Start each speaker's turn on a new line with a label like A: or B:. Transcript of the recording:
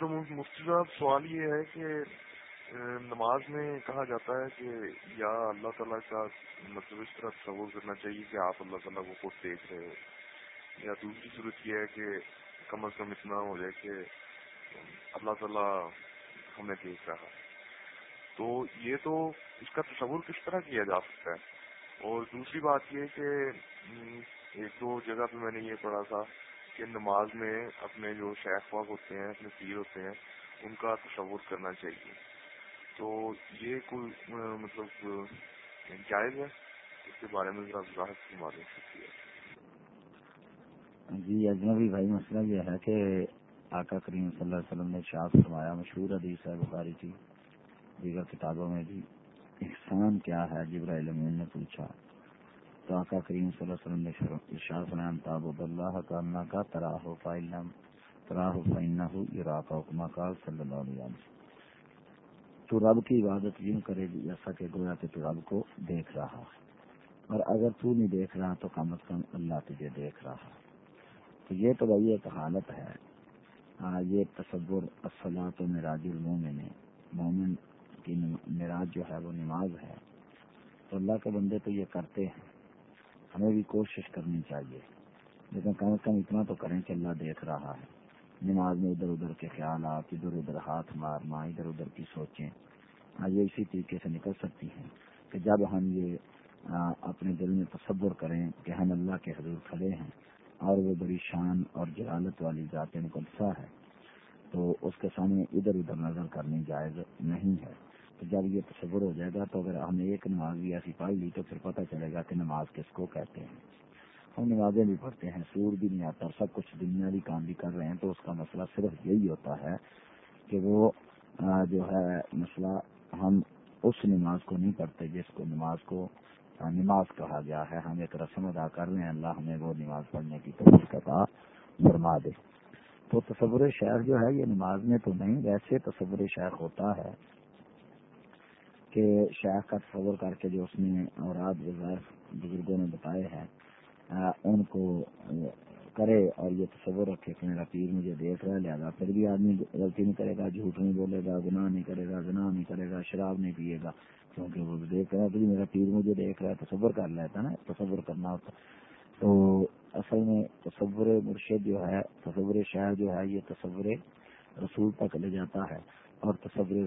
A: تو مفتی صاحب، سوال یہ ہے کہ نماز میں کہا جاتا ہے کہ یا اللہ تعالیٰ کا مطلب اس طرح تصور کرنا چاہیے کہ آپ اللہ تعالیٰ کو خود دیکھ رہے ہو۔ یا دوسری صورت یہ ہے کہ کم از کم اتنا ہو جائے کہ اللہ تعالیٰ ہمیں دیکھ رہا تو یہ تو اس کا تصور کس طرح کیا جا سکتا ہے؟ اور دوسری بات یہ کہ ایک دو جگہ پہ میں نے یہ پڑھا تھا کہ نماز میں اپنے جو شیخ واق ہوتے ہیں، اپنے پیر ہوتے ہیں، ان کا تصور کرنا چاہیے۔ تو یہ کوئی مطلب جائز ہے؟ اس کے بارے میں ذرا وضاحت کی معلوم سکتی ہے
B: جی اجنبی بھائی، مسئلہ یہ ہے کہ آقا کریم صلی اللہ علیہ وسلم نے شاپ فرمایا، مشہور حدیث ہے بخاری تھی دیگر کتابوں میں بھی۔ احسان کیا ہے؟ جبرائیل نے پوچھا۔ تو آقا کریم صلی اللہ علیہ وسلم نے شاہ فرحم تاب اللہ کا اللہ کا تراہ فائلم تراہ فائنہ عراق حکمہ کا صلی اللہ علیہ وسلم. تو رب کی عبادت یوں کرے جیسا کہ گویا کہ تو رب کو دیکھ رہا اور اگر تو نہیں دیکھ رہا تو کم از کم اللہ تجھے دیکھ رہا تو یہ تو بھائی ایک حالت ہے۔ ہاں یہ تصور اصلاۃ و مراج المومن ہے۔ مومن کی معراج جو ہے وہ نماز ہے۔ تو اللہ کے بندے تو یہ کرتے ہیں۔ ہمیں بھی کوشش کرنی چاہیے۔ لیکن کم از کم اتنا تو کریں کہ اللہ دیکھ رہا ہے۔ نماز میں ادھر ادھر کے خیالات، ادھر ادھر ہاتھ مارنا، ادھر ادھر کی سوچیں یہ اسی طریقے سے نکل سکتی ہیں کہ جب ہم یہ اپنے دل میں تصور کریں کہ ہم اللہ کے حضور کھڑے ہیں اور وہ بڑی شان اور جہالت والی ذات مقدسہ ہے، تو اس کے سامنے ادھر ادھر نظر کرنی جائز نہیں ہے۔ تو جب یہ تصور ہو جائے گا تو اگر ہم ایک نماز بھی ایسی پڑھ لی تو پھر پتہ چلے گا کہ نماز کس کو کہتے ہیں۔ ہم نمازیں بھی پڑھتے ہیں، سور بھی نہیں آتا سب کچھ دنیا بھی کام بھی کر رہے ہیں تو اس کا مسئلہ صرف یہی ہوتا ہے کہ وہ جو ہے مسئلہ ہم اس نماز کو نہیں پڑھتے جس کو نماز کو نماز کہا گیا ہے۔ ہم ایک رسم ادا کر رہے ہیں، اللہ ہمیں وہ نماز پڑھنے کی توفیق عطا فرما دے۔ تو تصور شہر جو ہے یہ نماز میں تو نہیں، ویسے تصور شیخ ہوتا ہے کہ شیخ کا تصور کر کے جو اس نے اور آج بزرگوں نے بتائے ہیں ان کو کرے اور یہ تصور رکھے کہ میرا پیر مجھے دیکھ رہا ہے، لہٰذا پھر بھی آدمی غلطی نہیں کرے گا، جھوٹ نہیں بولے گا، گناہ نہیں کرے گا گناہ نہیں کرے گا، شراب نہیں پیے گا، کیونکہ وہ دیکھ رہا ہے۔ تو میرا پیر مجھے دیکھ رہا ہے، تصور کر لیتا نا، تصور کرنا ہوتا تو اصل میں تصور مرشد جو ہے، تصور شہر جو ہے، یہ تصور رسول تک لے جاتا ہے اور تصور